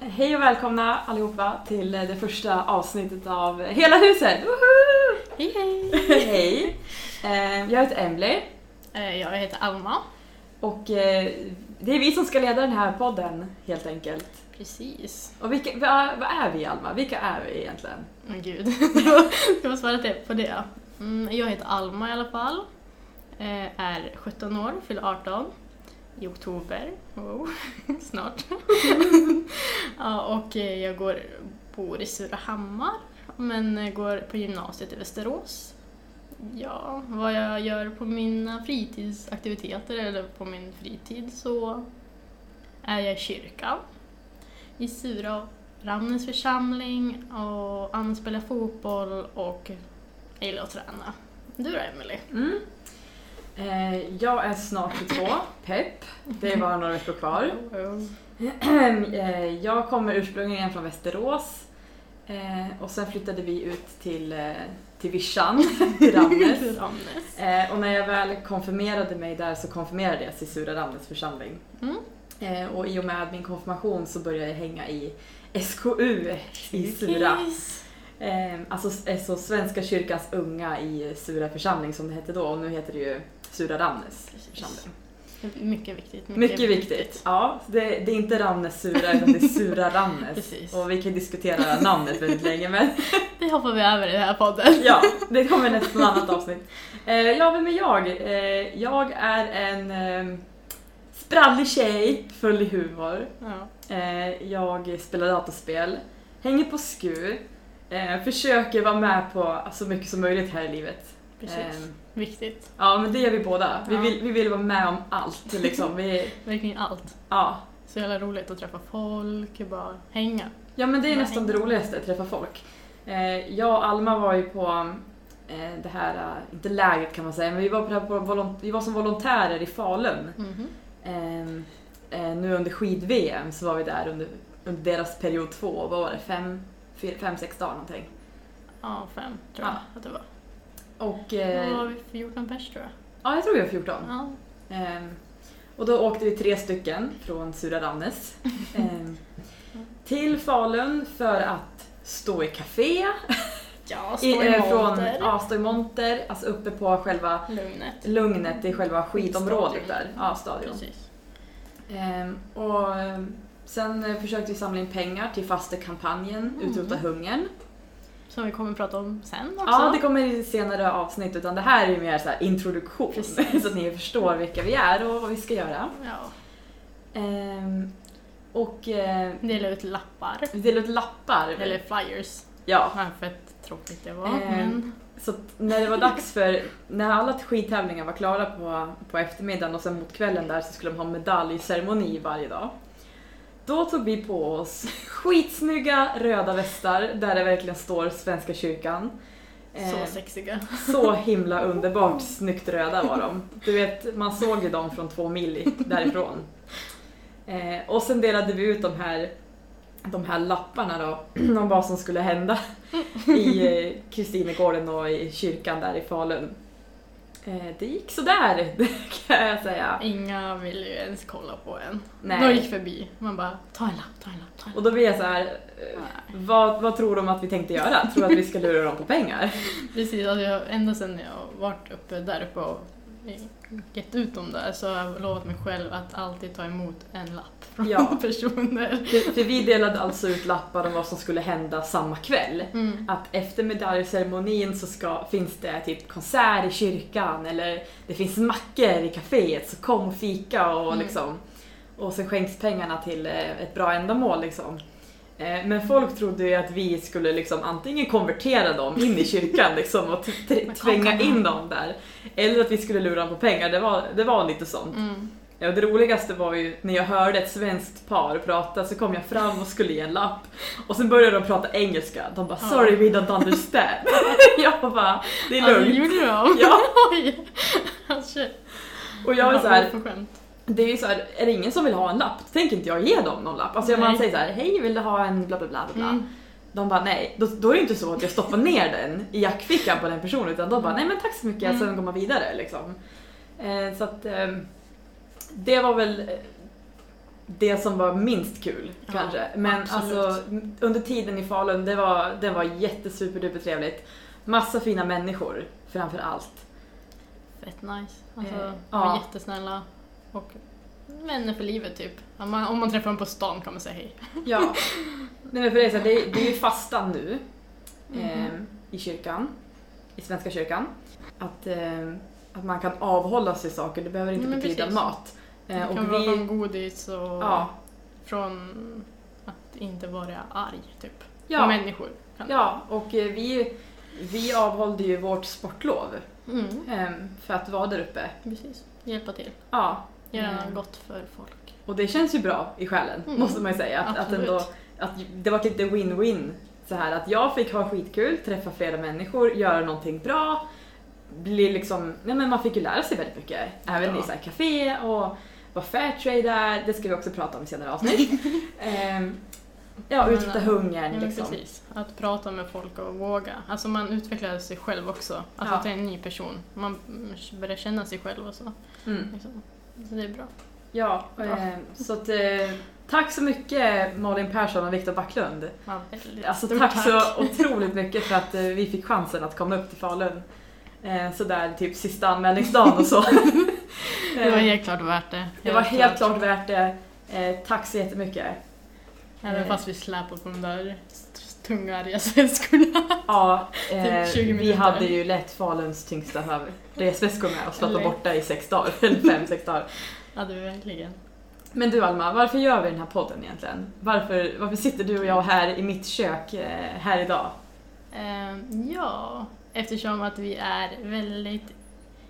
hej och välkomna allihopa till det första avsnittet av Hela huset! Woho! Hej hej! hej! Eh, Jag heter Emily Eh, Jag heter Alma. och eh, det är vi som ska leda den här podden helt enkelt. Precis. Och vilka, vad, vad är vi Alma? Vilka är vi egentligen? Men gud, ska man svara till på det? Mm, jag heter Alma i alla fall. Eh, Är 17 år, fyller 18 i oktober. Wow, snart. ja, och eh, jag går, bor i Surahammar men eh, går på gymnasiet i Västerås. Ja, vad jag gör på mina fritidsaktiviteter eller på min fritid så är jag i kyrkan i Sura Ramnäs församling och Anna spelar fotboll och jag gillar att träna. Du då Emily? Mm. Eh, Jag är snart 22, pepp. Det är bara några veckor kvar. Eh, Jag kommer ursprungligen från Västerås eh, och sen flyttade vi ut till, till Vischan. Ramnäs. Eh, och när jag väl konfirmerade mig där så konfirmerades i Sura Ramnäs församling. Mm. Och i och med min konfirmation så började jag hänga i SKU i Sura. Alltså, alltså Svenska kyrkans unga i Sura församling som det hette då och nu heter det ju Sura församling. Mycket viktigt. Mycket viktigt. Ja, det, det är inte Ramnäs Sura utan det är Sura Ramnäs. Precis. Och vi kan diskutera namnet väldigt länge men Det hoppar vi över i den här podden. ja, det kommer nästa annat avsnitt. Eh, ja, vem är jag? Eh, jag är en eh, sprallig tjej, full i humor. Ja. Eh, jag spelar dataspel, hänger på SKU, eh, försöker vara med på så mycket som möjligt här i livet. Precis. Eh, Viktigt. ja, men det gör vi båda. Vi Ja. vill, vi vill vara med om allt. Liksom. Vi, Verkligen allt. ja. Så jävla roligt att träffa folk, bara hänga. ja, men det är Nej. nästan det roligaste, att träffa folk. Eh, jag och Alma var ju på eh, det här, eh, inte lägret kan man säga, men vi var, på, på volont- vi var som volontärer i Falun. Eh, nu under skid-VM så var vi där under, under deras period två, vad var det, fem, fyra, fem sex dagar någonting. Ja, fem tror Ja. jag att det var. Och eh, var vi 14 pers tror jag. ja, jag tror vi var 14. Ja. Ehm, och då åkte vi tre stycken från Sura Ramnäs ehm, till Falun för att stå i café. Ja, stå I, i eh, från, monter. ja, stå i monter, alltså uppe på själva Lugnet. Lugnet i själva skidområdet Stadion. där. Ja, stadion. Ehm, och ehm, sen eh, försökte vi samla in pengar till fastekampanjen Utrota Mhm. hungern. Som vi kommer att prata om sen också. Ja, det kommer i senare avsnitt utan det här är ju mer så introduktion Precis. så att ni förstår vilka vi är och vad vi ska göra. Ja. Ehm, och eh, Dela ut lappar. vi delar ut lappar. Eller flyers. Ja, Ja, fett tråkigt det var. Ehm, Men så när det var dags för, när alla skidtävlingar var klara på, på eftermiddagen och sen mot kvällen där så skulle de ha medaljceremoni varje dag. Då tog vi på oss skitsnygga röda västar där det verkligen står Svenska kyrkan. så Eh, sexiga. så himla underbart snyggt röda var de. Du vet, man såg ju dem från två mil därifrån. Eh, och sen delade vi ut de här, de här lapparna då, om vad som skulle hända i eh, Kristinegården och i kyrkan där i Falun. Eh, det gick sådär, kan jag säga. Inga ville ju ens kolla på en. Nej. De gick förbi. Man bara, ta en lapp, ta en lapp, ta en lapp. Och då blir jag så här, eh, vad, vad tror de att vi tänkte göra? Tror att vi ska lura dem på pengar? Precis, alltså jag, ända sedan jag varit uppe där uppe och gett ut dem där så har jag lovat mig själv att alltid ta emot en lapp från Ja. personer. För, för vi delade alltså ut lappar om vad som skulle hända samma kväll. Mm. att efter medaljceremonin så ska, finns det typ konsert i kyrkan eller det finns mackor i kaféet så kom och fika och Mm. liksom och så skänks pengarna till eh, ett bra ändamål liksom. Eh, Men folk trodde ju att vi skulle liksom antingen konvertera dem in i kyrkan liksom och t- t- Men kom, tvänga kom, in dem där. Eller att vi skulle lura dem på pengar, det var, det var lite sånt. Mm. Ja, det roligaste var ju när jag hörde ett svenskt par prata så kom jag fram och skulle ge en lapp och sen började de prata engelska. De bara Ja. “sorry we don't understand”. jag bara “det är Alltså, lugnt”. gjorde de? Ja. Oj! Shit. Och jag är så här, Oförskämt. Det är ju så här, är det ingen som vill ha en lapp, då tänker inte jag ge dem någon lapp. Alltså jag man säger så här, hej vill du ha en bla bla bla bla. Mm. De bara nej, då, då är det inte så att jag stoppar ner den i jackfickan på den personen utan de bara nej men tack så mycket, Mm. sen går man vidare liksom. Eh, så att eh, det var väl eh, det som var minst kul Ja, kanske. Men absolut. alltså under tiden i Falun, det var, det var jättesuperduper trevligt. Massa fina människor framför allt. Fett nice. Alltså, Eh, de ja. var jättesnälla och vänner för livet typ. Om man, om man träffar dem på stan kan man säga hej. Ja. Nej, men för det, är så det, är- det är ju fastan nu Mhm. eh, i kyrkan, i Svenska kyrkan. Att, eh, att man kan avhålla sig saker, det behöver inte Nej, betyda precis. mat. Det Eh, kan och vara vi, från godis och ja, från att inte vara arg typ. På ja, människor. Kan ja, och eh, vi, vi avhållde ju vårt sportlov Mm, eh, för att vara där uppe. precis. Hjälpa till. Ja, Göra Mm. något gott för folk. och det känns ju bra i själen, Mm. måste man ju säga. Att, att, ändå, att det var lite win-win. Så här att jag fick ha skitkul, träffa flera människor, göra någonting bra. Bli liksom, nej men man fick ju lära sig väldigt mycket. Även Ja. i så här café och vad fairtrade är, det ska vi också prata om i senare avsnitt. Ehm, ja, Ja, hungern men liksom. precis. Att prata med folk och våga. Alltså man utvecklar sig själv också. Alltså Ja. till en ny person. Man börjar känna sig själv och så. Mm. Liksom. Så det är bra. Ja, ehm, så att, eh, tack så mycket Malin Persson och Viktor Backlund. Ja, Alltså stort tack, så otroligt mycket för att eh, vi fick chansen att komma upp till Falun. Eh, sådär typ sista anmälningsdagen och så. Det var Eh, helt klart värt det. det var helt klart värt det. Eh, tack så jättemycket. Även eh, fast vi släpade på de där tunga resväskorna. Ja, eh, Typ 20 vi hade ju lätt Faluns tyngsta resväskor med oss för att vara borta i sex dagar, eller fem, sex dagar. Ja, det verkligen. Men du Alma, varför gör vi den här podden egentligen? Varför, varför sitter du och jag här i mitt kök eh, här idag? Ehm, ja, eftersom att vi är väldigt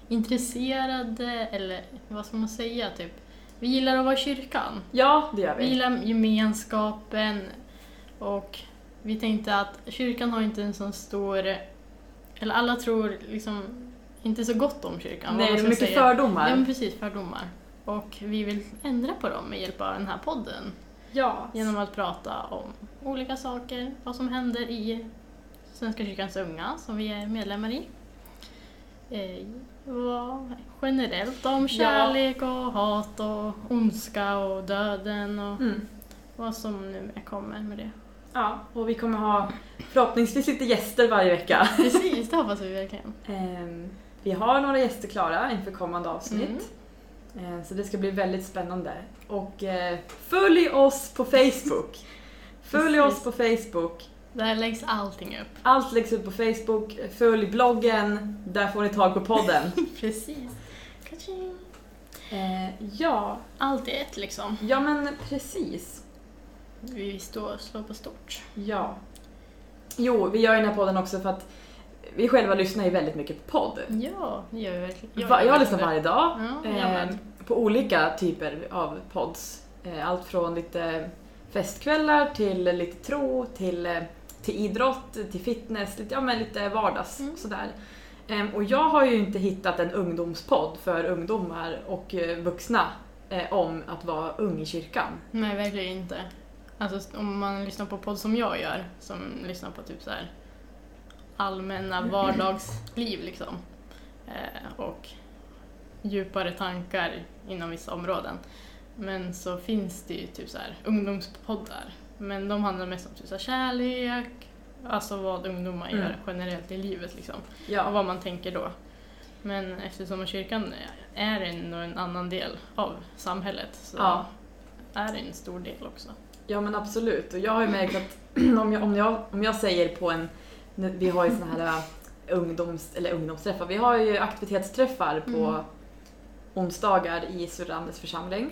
intresserade, eller vad ska man säga, typ. Vi gillar att vara i kyrkan. Ja, det gör Vi vi. gillar gemenskapen och vi tänkte att kyrkan har inte en sån stor... Eller alla tror liksom inte så gott om kyrkan. Nej, det är mycket säga. fördomar. Ja, men precis, fördomar. Och vi vill ändra på dem med hjälp av den här podden. Ja. Genom att prata om olika saker, vad som händer i Svenska kyrkans unga, som vi är medlemmar i. Eh, vad- generellt om kärlek och hat och ondska och döden och Mm. vad som nu kommer med det. Ja, och vi kommer ha förhoppningsvis lite gäster varje vecka. Precis, det hoppas vi verkligen. Ehm, vi har några gäster klara inför kommande avsnitt. Mm. Ehm, så det ska bli väldigt spännande. Och eh, följ oss på Facebook. Följ oss på Facebook. Där läggs allting upp. Allt läggs upp på Facebook. Följ bloggen. Där får ni tag på podden. Precis. Kaching. Eh, ja, Allt i ett liksom. ja men precis. Vi står och slår på stort. Ja. Jo, vi gör ju den här podden också för att vi själva lyssnar ju väldigt mycket på podd. Ja, det gör vi verkligen. Jag, gör lyssnar varje dag. Ja, jag eh, på olika typer av pods. Eh, allt från lite festkvällar till lite tro, till, eh, till idrott, till fitness, lite, ja, men lite vardags Mm. sådär. Em, och jag har ju inte hittat en ungdomspodd för ungdomar och eh, vuxna eh, om att vara ung i kyrkan. Nej, verkligen inte. Alltså om man lyssnar på podd som jag gör, som lyssnar på typ så här allmänna vardagsliv liksom. Eh, och djupare tankar inom vissa områden. Men så finns det ju typ så här ungdomspoddar. Men de handlar mest om typ så här kärlek, alltså vad ungdomar Mm. gör generellt i livet liksom. Och Ja, vad man tänker då. Men eftersom kyrkan är ändå en annan del av samhället så Ja. är det en stor del också. Ja men absolut. Och jag har ju märkt att om jag, om jag, om jag säger på en... Vi har ju såna här äh, ungdoms, eller ungdomsträffar. Vi har ju aktivitetsträffar på Mm. onsdagar i Surrandets församling.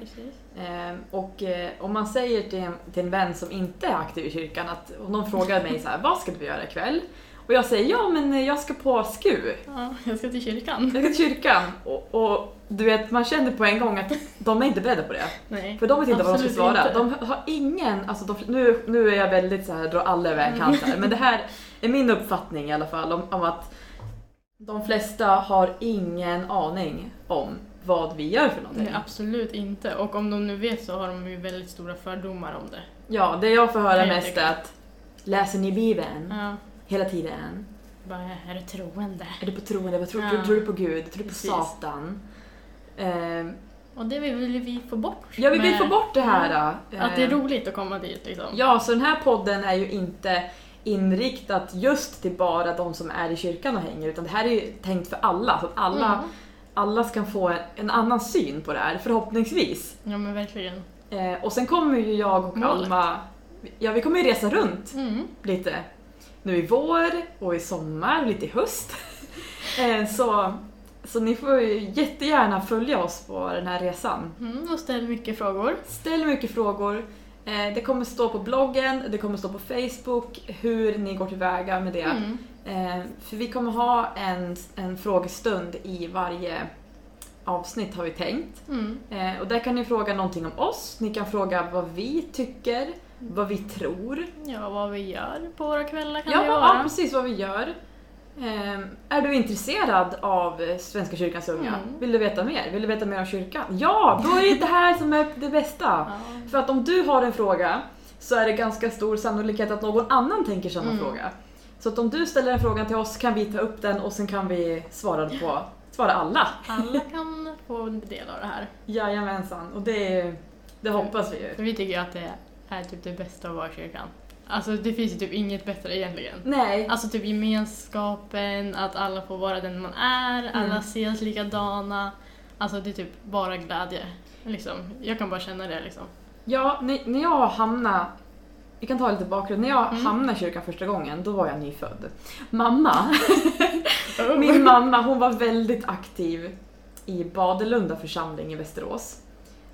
Eh, och eh, om man säger till en, till en vän som inte är aktiv i kyrkan att om de frågar mig så här, vad ska du göra ikväll? Och jag säger ja men jag ska på SKU, Ja, jag ska till kyrkan. jag ska till kyrkan. Och, och du vet, man känner på en gång att de är inte beredda på det. Nej. För de vet inte vad de ska svara. inte. De har ingen, alltså de, nu, nu är jag väldigt så här, drar alla över en kant här, men det här är min uppfattning i alla fall om, om att de flesta har ingen aning om vad vi gör för någonting. Nej, absolut inte. Och om de nu vet så har de ju väldigt stora fördomar om det. Ja, det jag får höra jag mest är att läser ni Bibeln Ja, hela tiden? bara, är du troende? Är du på troende? Vad tror, Ja. tror, du på Gud? Tror du på Precis. Satan? Ehm, Och det vill vi få bort. Ja, vi vill med- få bort det här. eh, Att det är roligt att komma dit liksom. Ja, så den här podden är ju inte inriktat just till bara de som är i kyrkan och hänger, utan det här är ju tänkt för alla. Så att alla, Mm. alla ska få en, en annan syn på det här, förhoppningsvis. Ja men verkligen. Eh, och sen kommer ju jag och Målet. Alma, ja vi kommer ju resa runt Mm. lite. Nu i vår och i sommar och lite i höst. eh, så, så ni får jättegärna följa oss på den här resan. Mm, och ställ mycket frågor. Ställ mycket frågor. Eh, det kommer stå på bloggen, det kommer stå på Facebook hur ni går tillväga med det. Mm. Eh, för vi kommer ha en, en frågestund i varje avsnitt har vi tänkt. Mm. Och där kan ni fråga någonting om oss, ni kan fråga vad vi tycker, vad vi tror. Ja, vad vi gör på våra kvällar kan Ja, det vara. ja, precis vad vi gör. Eh, är du intresserad av Svenska kyrkans unga? Mm. Vill du veta mer? Vill du veta mer om kyrkan? Ja, då är det det här som är det bästa. Ja. För att om du har en fråga så är det ganska stor sannolikhet att någon annan tänker samma Mm. fråga. Så att om du ställer en fråga till oss kan vi ta upp den och sen kan vi svara på svara alla. Alla kan få en del av det här. Jajamensan, och det, det hoppas vi ju. För vi tycker ju att det är typ det bästa att vara i kyrkan. Alltså det finns ju typ inget bättre egentligen. Nej, Alltså typ gemenskapen, att alla får vara den man är, Mm. alla ses likadana. Alltså det är typ bara glädje. Liksom. Jag kan bara känna det liksom. ja, när, när jag hamnade vi kan ta lite bakgrund. När jag Mm. hamnade i kyrkan första gången, då var jag nyfödd. Mamma, min mamma, hon var väldigt aktiv i Badelunda församling i Västerås.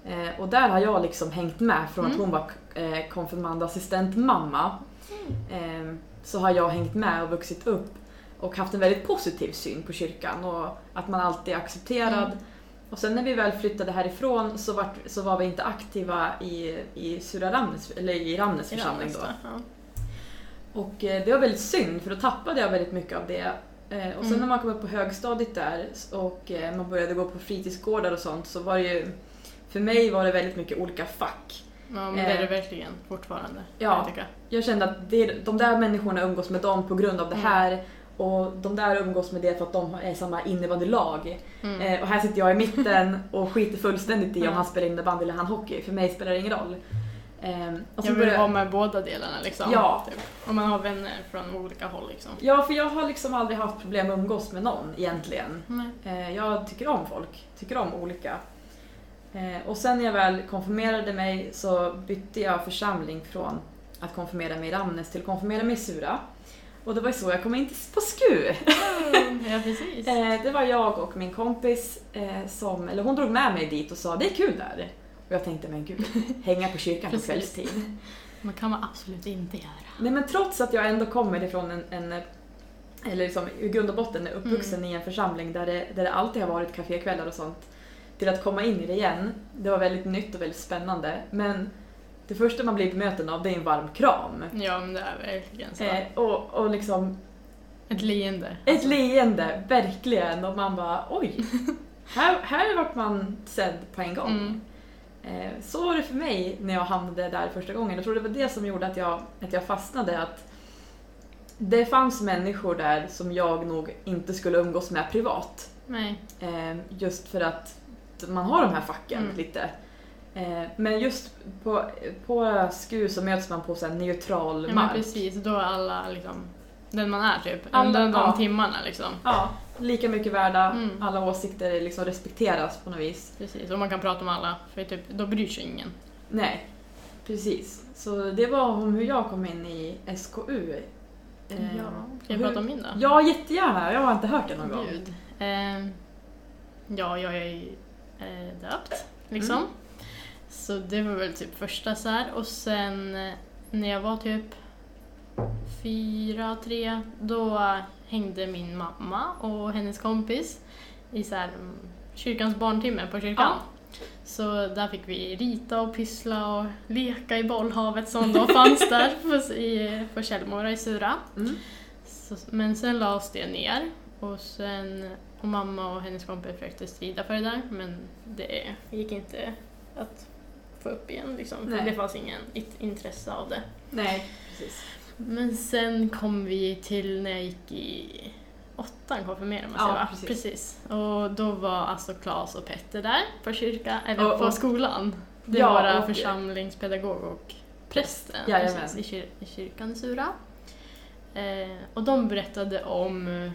Eh, och där har jag liksom hängt med från att Mm. hon var eh, konfirmandassistent mamma. Eh, så har jag hängt med och vuxit upp och haft en väldigt positiv syn på kyrkan och att man alltid är accepterad. Mm. Och sen när vi väl flyttade härifrån så, vart, så var vi inte aktiva i, i Sura Ramnes, eller i Ramnes församling då. Ja. Och eh, det var väldigt synd för då tappade jag väldigt mycket av det. Eh, Och sen Mm. när man kom upp på högstadiet där och eh, man började gå på fritidsgårdar och sånt så var det ju, för mig var det väldigt mycket olika fack. Ja, men det är det Eh. verkligen fortfarande. Ja. Jag. Jag kände att det, de där människorna umgås med dem på grund av det Mm. här och de där umgås med det för att de är samma innebandylag. Mm. Eh, och här sitter jag i mitten och skiter fullständigt i om Mm. han spelar innebandy eller han hockey. För mig spelar det ingen roll. Eh, och jag vill började- ha med båda delarna liksom. Ja. Typ. Om man har vänner från olika håll liksom. Ja, för jag har liksom aldrig haft problem att umgås med någon egentligen. Eh, jag tycker om folk, tycker om olika. Eh, och sen när jag väl konfirmerade mig så bytte jag församling från att konfirmera mig i Ramnäs till att konfirmera mig i Sura. Och det var ju så jag kom in på SKU. Ja, precis. Eh, det var jag och min kompis eh, som, eller hon drog med mig dit och sa det är kul där. Och jag tänkte men gud, hänga på kyrkan på kvällstid. Man kan man absolut inte göra. Nej men trots att jag ändå kommer ifrån en, en eller liksom i grund och botten är uppvuxen i en församling där det, där det alltid har varit kafékvällar och sånt. Till att komma in i det igen, det var väldigt nytt och väldigt spännande. Men det första man blir bemöten av det är en varm kram. Ja, men det är verkligen så. Eh, och, och liksom Ett leende. ett leende, verkligen. Och man bara oj, här, här vart man sedd på en gång. Mm. Eh, Så var det för mig när jag hamnade där första gången. Jag tror det var det som gjorde att jag, att jag fastnade. Att det fanns människor där som jag nog inte skulle umgås med privat. Nej. Eh, Just för att man har de här facken Mm. lite. Eh, Men just på, på SKU så möts man på så neutral Ja, men mark. precis. Då är alla liksom den man är typ. Alla- Under de ja. timmarna liksom. Ja, lika mycket värda, Mm. alla åsikter liksom respekteras på något vis. Precis. Och man kan prata med alla. För typ, då bryr sig ingen. Nej, precis. Så det var om hur jag kom in i SKU. Eh, Ja. Ska jag hur- prata om min då? Ja, jättegärna. Jag har inte hört det någon gång. Gud. Eh, ja, jag är döpt liksom. Mm. Så det var väl typ första så här. Och sen eh, när jag var typ fyra, tre, då hängde min mamma och hennes kompis i så här, mm, kyrkans barntimme på kyrkan. Så där fick vi rita och pyssla och leka i bollhavet som då fanns där på, i, på Källmora i Sura. Mm. Så, men sen lades det ner och sen och mamma och hennes kompis försökte strida för det där men det gick inte att få upp igen liksom. För det fanns ingen intresse av det. Nej, precis. Men sen kom vi till när jag gick i åttan konfirmerade man Ja, sig va? precis. Och då var alltså Claes och Petter där på kyrkan, eller Och- på och- skolan. Det Ja, var och- församlingspedagog och prästen Jajamän. precis, i, kyr, i kyrkan i Sura. Eh, och de berättade om eh,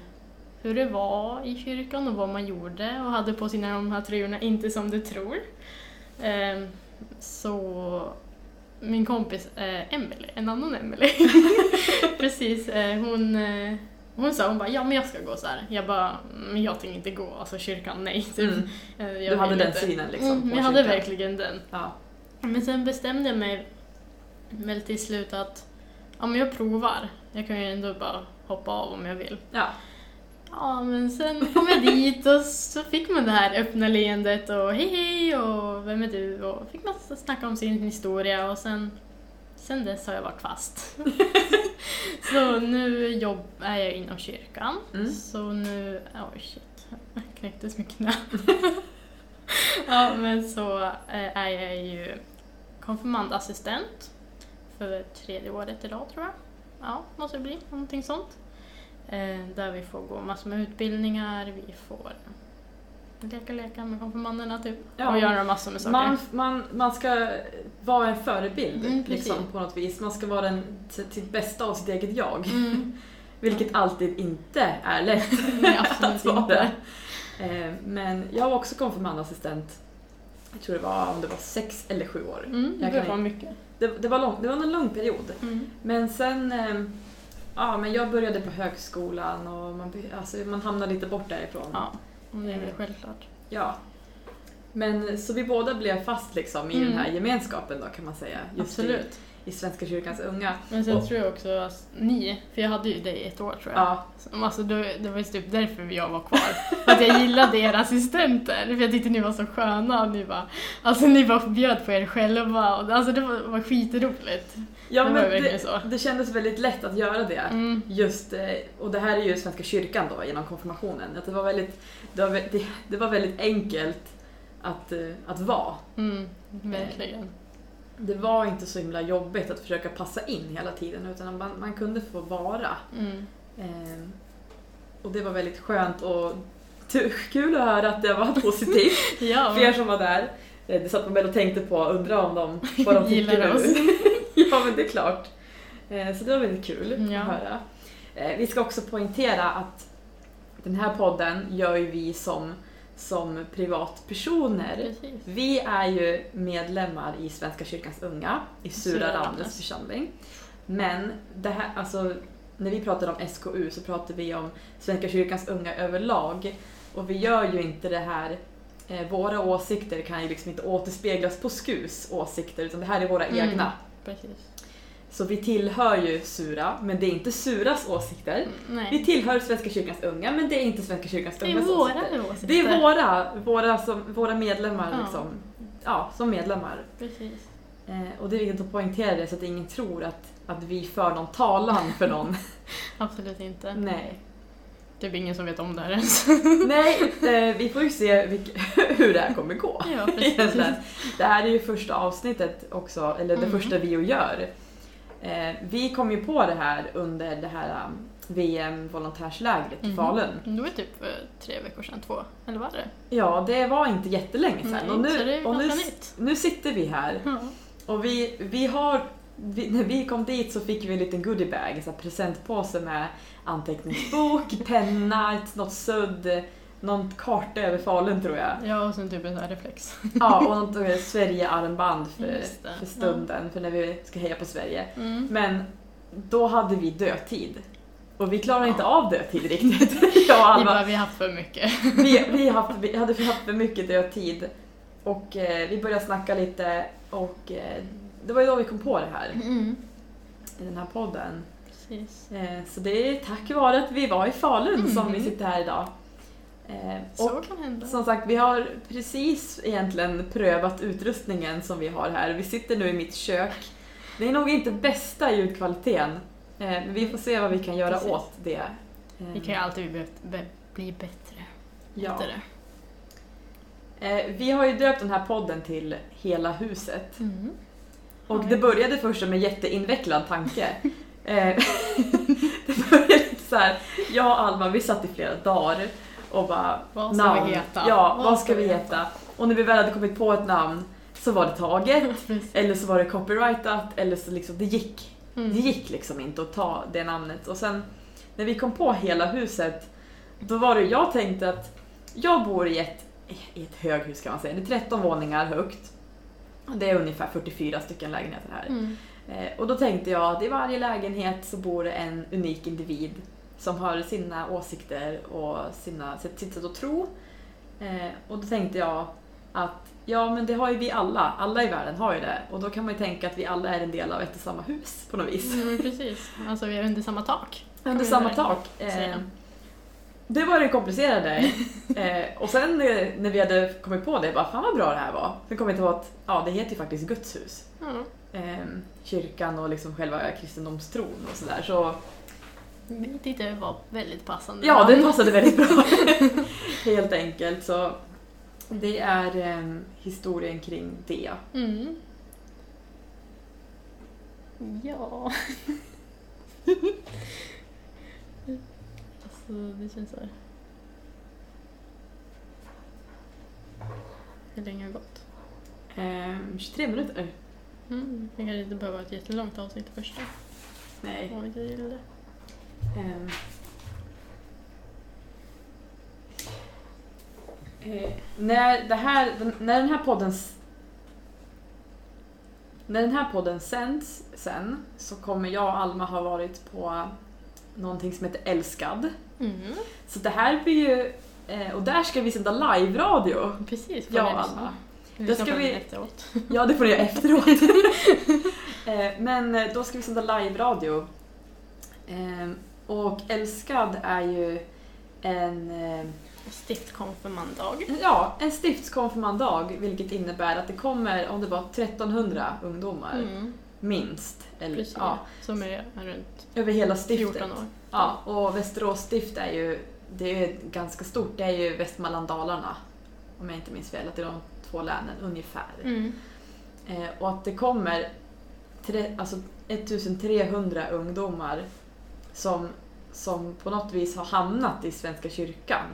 hur det var i kyrkan och vad man gjorde och hade på sina de här tröjorna Inte som du tror. Eh, så min kompis eh, Emily, en annan Emily, precis, eh, hon, eh, hon sa hon bara ja men jag ska gå så här. Jag bara, men jag tänker inte gå, alltså kyrkan nej. Typ. Mm. Eh, jag Du hade den inte. synen liksom Mm, jag hade kyrkan. verkligen den. Ja. Men sen bestämde jag mig väl till slut att ja, men jag provar. Jag kan ju ändå bara hoppa av om jag vill. ja. Ja, men sen kom jag dit och så fick man det här öppna leendet och hej hej och vem är du? Och fick man snacka om sin historia och sen, sen dess har jag varit fast. så nu jobb, är jag inom kyrkan. Mm. Så nu, oj shit, jag knäcktes mitt knä. ja, men så eh, är jag ju konfirmandassistent för tredje året idag tror jag. Ja, måste det bli någonting sånt. Eh, där vi får gå massor med utbildningar, vi får leka lekar med konfirmanderna typ. Ja. Och göra massor med saker. Man, man, man ska vara en förebild Mm, liksom, på något vis. Man ska vara den till sitt bästa av sitt eget jag. Mm. Vilket alltid inte är lätt Nej, att vara. Eh, Men jag var också konfirmandassistent. Jag tror det var om det var sex eller sju år. Mm, det kan- på mycket. Det, det, var, lång, det var en lång period. Mm. Men sen, eh, ja men jag började på högskolan och man, alltså, man hamnade lite bort därifrån. Ja, och det är väl självklart. Ja. Men så vi båda blev fast liksom i Mm. den här gemenskapen då kan man säga. Just i, Absolut. i Svenska kyrkans unga. Men sen Och- tror jag också att ni, för jag hade ju dig ett år tror jag. Ja, Så, Alltså, det, det var ju typ därför jag var kvar. Att jag gillade er assistenter. För jag tyckte ni var så sköna. Och ni bara, alltså ni bara bjöd på er själva. Och, alltså det var, var skitroligt. ja Det men det, så. det kändes väldigt lätt att göra det. Mm. Just, eh, och det här är ju Svenska kyrkan då genom konfirmationen. Att det, var väldigt, det, var, det, det var väldigt enkelt att, eh, att vara. Mm, verkligen. Det var inte så himla jobbigt att försöka passa in hela tiden utan man, man kunde få vara. Mm. Eh, och det var väldigt skönt och kul att höra att det var positivt Ja, för er som var där. Eh, Det satt man väl och tänkte på, undrar om de, vad de tycker oss. nu. ja men det är klart. Eh, Så det var väldigt kul Ja. att höra. Eh, Vi ska också poängtera att den här podden gör ju vi som, som privatpersoner. precis. Vi är ju medlemmar i Svenska kyrkans unga, i Sura Ramnes. församling. Men det här, alltså, när vi pratar om SKU så pratar vi om Svenska kyrkans unga överlag. Och vi gör ju inte det här, eh, våra åsikter kan ju liksom inte återspeglas på SKUs åsikter utan det här är våra Mm. egna. precis. Så vi tillhör ju Sura, men det är inte Suras åsikter. Vi Nej. tillhör Svenska kyrkans unga, men det är inte Svenska kyrkans Det är ungas våra åsikter. åsikter. Det är våra, våra, som, våra medlemmar Ja. liksom. Ja, som medlemmar. Precis. Eh, och det är viktigt att poängtera det så att ingen tror att, att vi för någon talan för någon. Absolut inte. Nej. Det är ingen som vet om det här ens. Nej, eh, vi får ju se vilk- hur det här kommer gå. ja, precis. Det här är ju första avsnittet också, eller det Mm. första vi gör. Eh, vi kom ju på det här under det här um, VM-volontärslägret i Mhm. Falun. Det var typ eh, tre veckor sedan, två. Eller var det? Ja, det var inte jättelänge sedan. Nej, och nu, och nu, nu sitter vi här Ja. och vi, vi har vi, när vi kom dit så fick vi en liten goodiebag, en presentpåse med anteckningsbok, penna, något sudd, någon karta över Falun tror jag. ja, och sen typ en reflex. Ja, och något Sverige-armband för, för stunden, för när vi ska heja på Sverige. Mm. Men då hade vi dödtid. Och vi klarar Ja. inte av dödtid riktigt. Jag och Vi Alva. bara, vi har haft för mycket. Vi, vi, haft, vi hade haft för mycket dödtid. Och eh, vi började snacka lite och eh, det var ju då vi kom på det här Mm. i den här podden. Precis. Eh, så det är tack vare att vi var i Falun Mm. som vi sitter här idag. Eh, Så och kan hända. som sagt, vi har precis egentligen prövat utrustningen som vi har här. Vi sitter nu i mitt kök. Det är nog inte bästa ljudkvaliteten, eh, men vi får se vad vi kan göra Precis. åt det. Eh, Vi kan ju alltid bli, be, bli bättre. ja. Eh, vi har ju döpt den här podden till Hela huset. Mm. Och det ja. började först som en jätteinvecklad tanke. Det började lite så här, jag och Alma vi satt i flera dagar och bara Vad ska vi heta? Ja, vad, ska vi heta? Och när vi väl hade kommit på ett namn så var det taget, eller så var det copyrightat, eller så liksom det gick. Det Mm. gick liksom inte att ta det namnet. Och sen när vi kom på hela huset, då var det, jag tänkte att jag bor i ett, i ett höghus kan man säga, det är 13 våningar högt. Det är ungefär 44 stycken lägenheter här. Mm. Eh, och då tänkte jag att i varje lägenhet så bor det en unik individ som har sina åsikter och sina, sitt sätt att tro. Eh, och då tänkte jag att ja, men det har ju vi alla. Alla i världen har ju det. Och då kan man ju tänka att vi alla är en del av ett och samma hus på något vis. Mm, precis. Alltså vi är under samma tak. Under samma tak. Eh, det var det komplicerade. eh, och sen eh, när vi hade kommit på det, bara fan vad bra det här var. Sen kom vi på att ja, det heter ju faktiskt Guds hus. Ja. Eh, kyrkan och liksom själva kristendomstron och sådär. Så Vi tyckte det var väldigt passande. ja, det passade väldigt bra. Helt enkelt. Så det är eh, historien kring det. Mm. Ja. alltså, det känns så här. Hur länge har det gått? Eh, 23 minuter? Mm. Det kanske inte behöver vara ett jättelångt avsnitt första. Nej. Vi inte gillar det. Ehm. Eh, när, det här, den, när den här podden när den här podden sänds sen så kommer jag och Alma ha varit på någonting som heter Älskad. Mm. Så det här blir ju, eh, och där ska vi sända live-radio. Precis, Ja, får ni Alma. Då ska vi- efteråt. Ja, det får ni göra efteråt. Eh, Men då ska vi sända live-radio. Och Älskad är ju en, eh, Stiftkonfirmanddag. ja, en stiftskonfirmanddag vilket innebär att det kommer, om det var 1300 ungdomar, Mm. minst. Eller, Precis. ja, Som är runt över hela stiftet. 14 år. Ja, och Västerås stift är ju, det är ganska stort. Det är ju Västmanland-Dalarna, om jag inte minns fel, att det är de två länen ungefär. Mm. Eh, och att det kommer tre, alltså 1300 ungdomar som, som på något vis har hamnat i Svenska kyrkan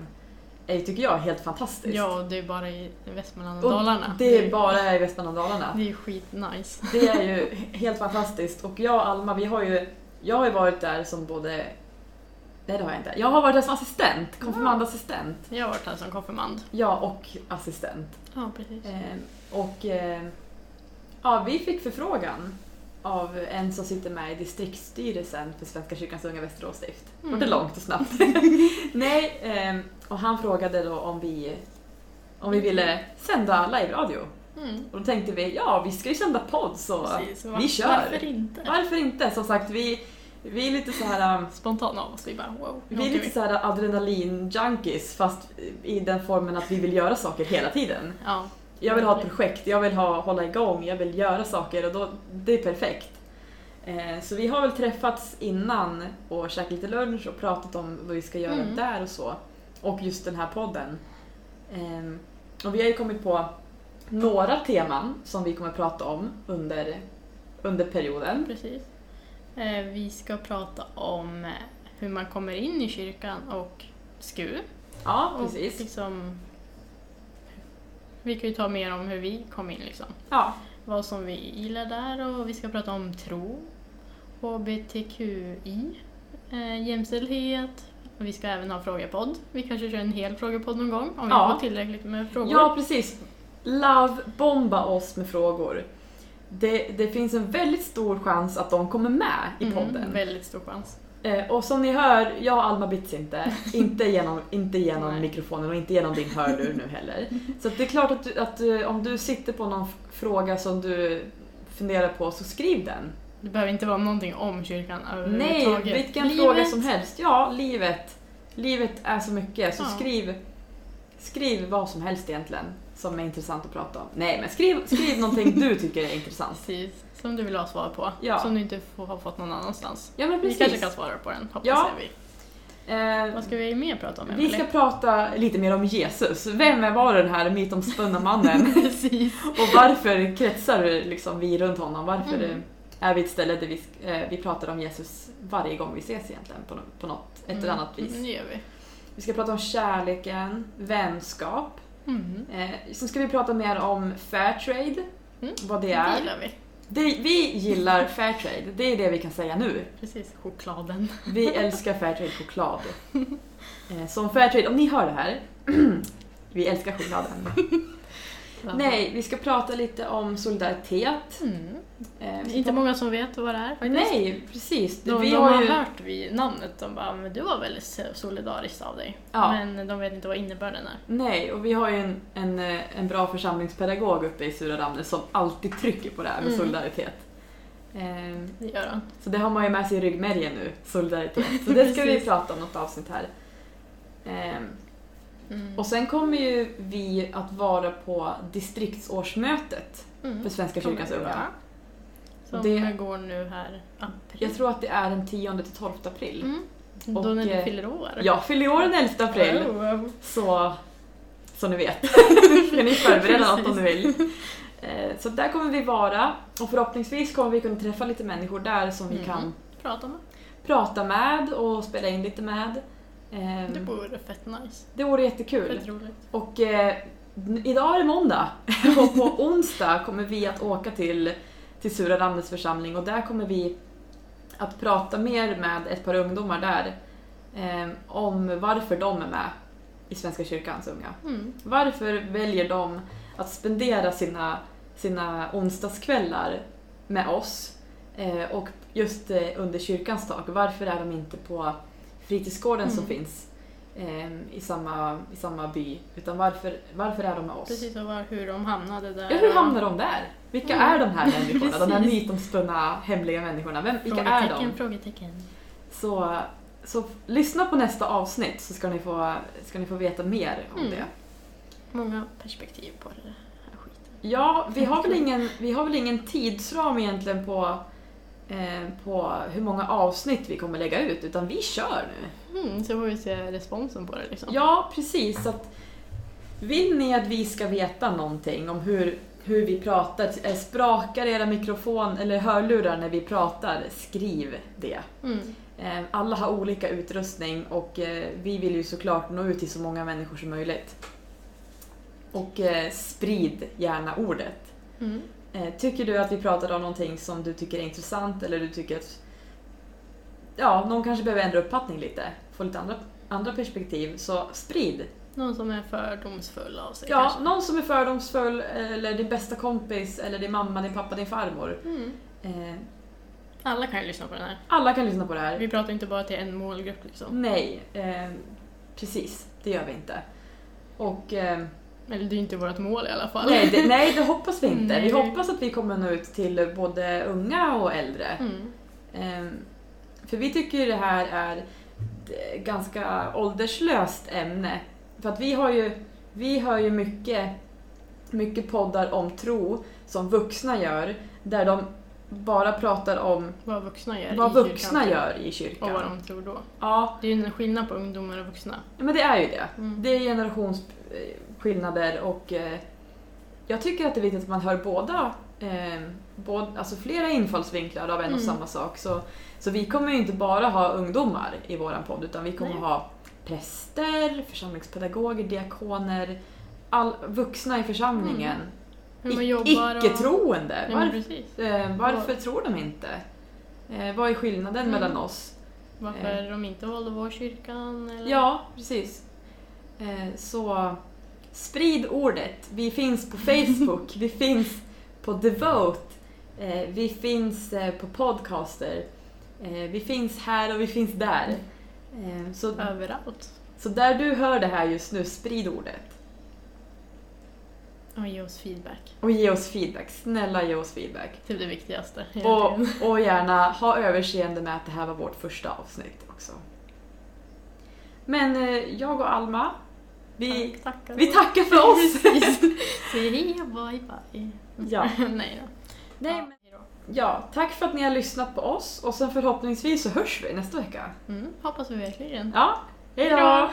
är, tycker jag helt fantastiskt. Ja, det är bara i Västmanland och, och Dalarna. det är bara i Västmanland-Dalarna. Det är skitnice. Det är ju helt fantastiskt. Och jag och Alma, vi har ju, jag har ju varit där som både Nej det har jag inte. Jag har varit där som assistent, konfirmandassistent. Jag har varit här som konfirmand. Ja, och assistent. Ja, precis. Eh, och eh, ja, vi fick förfrågan av en som sitter med i distriktsstyrelsen för Svenska kyrkans unga Västerås stift. Mm. Var det långt och snabbt? Nej, eh, och han frågade då om vi, om vi ville sända live-radio. Mm. Och då tänkte vi, ja vi ska ju sända podd så Precis. Var- vi kör. Varför inte? Varför inte? Som sagt, vi, vi är lite så här... um, Spontant av oss, vi bara wow. Vi är lite så här adrenalin-junkies fast i den formen att vi vill göra saker hela tiden. Ja. Jag vill ha ett projekt, jag vill ha, hålla igång, jag vill göra saker och då, det är perfekt. Eh, så vi har väl träffats innan och käkat lite lunch och pratat om vad vi ska göra Mm. där och så. Och just den här podden. Eh, och vi har ju kommit på några teman som vi kommer prata om under, under perioden. Precis. Eh, vi ska prata om hur man kommer in i kyrkan och SKU. Ja, Och precis. liksom, vi kan ju ta mer om hur vi kom in liksom. Ja, Vad som vi gillar där och vi ska prata om tro, HBTQI, eh, jämställdhet. Vi ska även ha frågepodd. Vi kanske kör en hel frågepodd någon gång om vi Ja. får tillräckligt med frågor. ja precis. Love-bomba oss med frågor. Det, det finns en väldigt stor chans att de kommer med i podden. Mm, väldigt stor chans. Eh, och som ni hör, jag och Alma bits inte. inte genom, inte genom Nej. mikrofonen och inte genom din hörlur nu heller. Så det är klart att, du, att du, om du sitter på någon fråga som du funderar på så skriv den. Det behöver inte vara någonting om kyrkan Nej, överhuvudtaget. vilken Livet. fråga som helst. Ja, livet. Livet är så mycket, så Ja. skriv, skriv vad som helst egentligen som är intressant att prata om. Nej, men skriv, skriv någonting du tycker är intressant. Precis, som du vill ha svar på. Ja. Som du inte får, har fått någon annanstans. Ja, men Vi precis. kanske kan svara på den, hoppas Ja. jag vi. Eh, Vad ska vi mer prata om, vi ska prata lite mer om Jesus. Vem var den här mytomspunna mannen? Precis. Och varför kretsar liksom vi runt honom? Varför Mm. är vi ett ställe där vi, eh, vi pratar om Jesus varje gång vi ses egentligen på, på något, ett eller annat vis. Mm, det gör vi. Vi ska prata om kärleken, vänskap. Mm. Eh, sen ska vi prata mer om Fairtrade, Mm. vad det Det är. gillar vi. Det, vi gillar Fairtrade, det är det vi kan säga nu. Precis, chokladen. Vi älskar Fairtrade choklad. Eh, som Fairtrade, om ni hör det här, vi älskar chokladen. Nej, vi ska prata lite om solidaritet. Mm. Eh, inte många som vet vad det är faktiskt. Nej, precis. De, vi de har ju... hört vid namnet, de bara men du var väldigt solidariskt av dig. Ja. Men de vet inte vad innebörden är. Nej, och vi har ju en, en, eh, en bra församlingspedagog uppe i Sura som alltid trycker på det här med Mm. solidaritet. Eh, Det gör han. Så det har man ju med sig i ryggmärgen nu, solidaritet. Så det ska vi prata om något avsnitt här. Ehm, Mm. och sen kommer ju vi att vara på distriktsårsmötet Mm. för Svenska kyrkans unga. Som Det- går nu här april. Jag tror att det är den 10 till 12 april. Mm. Då Och, när du eh, fyller år. Jag fyller år den 11 april, Oh, så så ni vet. kan ni förbereda något om ni vill. Eh, Så där kommer vi vara och förhoppningsvis kommer vi kunna träffa lite människor där som vi Mm. kan Prata med. prata med och spela in lite med. Ehm, Det vore fett nice. Det vore jättekul. Fett roligt. Och eh, idag är det måndag och på onsdag kommer vi att åka till, till Sura Ramnes församling och där kommer vi att prata mer med ett par ungdomar där eh, om varför de är med i Svenska kyrkans unga. Mm. Varför väljer de att spendera sina, sina onsdagskvällar med oss eh, och just eh, under kyrkans tak? Varför är de inte på fritidsgården som Mm. finns eh, i, samma, i samma by? Utan varför, varför är de med oss? Precis, och var, hur de hamnade där. Ja, hur hamnar de där? Vilka Mm. är de här människorna? De här mytomspunna hemliga människorna? Vem, vilka är de? frågetecken. Så, så lyssna på nästa avsnitt så ska ni få, ska ni få veta mer om Mm. det. Många perspektiv på det här skiten. Ja, vi har väl ingen, vi har väl ingen tidsram egentligen på, på hur många avsnitt vi kommer lägga ut, utan vi kör nu. Mm, så får vi se responsen på det liksom. Ja, precis. Så att, vill ni att vi ska veta någonting om hur, hur vi pratar, eh, sprakar era mikrofon eller hörlurar när vi pratar, skriv det. Mm. Eh, Alla har olika utrustning och eh, vi vill ju såklart nå ut till så många människor som möjligt. Och eh, sprid gärna ordet. Mm. Eh, Tycker du att vi pratade om någonting som du tycker är intressant eller du tycker att ja, någon kanske behöver ändra uppfattning lite, få lite andra, andra perspektiv, så sprid. Någon som är fördomsfull av sig Ja, kanske. någon som är fördomsfull eller din bästa kompis eller din mamma, din pappa, din farmor. Mm. Eh, Alla kan ju lyssna på den här. Alla kan lyssna på det här. Vi pratar inte bara till en målgrupp liksom. Nej, eh, precis, det gör vi inte. Och eh, Eller det är ju inte vårt mål i alla fall. nej, det, nej, det hoppas vi inte. Vi Nej. hoppas att vi kommer nå ut till både unga och äldre. Mm. Ehm, För vi tycker ju det här är ett ganska ålderslöst ämne. För att vi har ju, vi hör ju mycket, mycket poddar om tro som vuxna gör, där de bara pratar om Vad vuxna gör vad i vuxna kyrkan. gör i Och kyrkan. vad de tror då. Ja, Det är ju en skillnad på ungdomar och vuxna. men det är ju det. Mm. Det är generationsskillnader och eh, jag tycker att det är viktigt att man hör båda, eh, både, alltså flera infallsvinklar av en och Mm. samma sak. Så, så vi kommer ju inte bara ha ungdomar i våran podd utan vi kommer Nej. ha präster, församlingspedagoger, diakoner, all, vuxna i församlingen. I- och... Icke-troende. Ja, men Var, precis. eh, varför tror de inte? Eh, vad är skillnaden Mm. mellan oss? Varför de inte valde vår kyrkan eller... Ja, precis. Eh, så sprid ordet. Vi finns på Facebook, vi finns på Devote, eh, vi finns eh, på Podcaster, eh, vi finns här och vi finns där. Eh, så, Överallt. så där du hör det här just nu, sprid ordet. Och ge oss feedback. Och ge oss feedback. Snälla ge oss feedback. Det är det viktigaste. Och, och gärna ha överseende med att det här var vårt första avsnitt också. Men eh, jag och Alma, vi, Tack, tackar. vi tackar för oss! Säger bye bye. Ja. Nej då. Nej, men, ja, tack för att ni har lyssnat på oss och sen förhoppningsvis så hörs vi nästa vecka. Mm, hoppas vi verkligen. Ja, hej Hej då! då.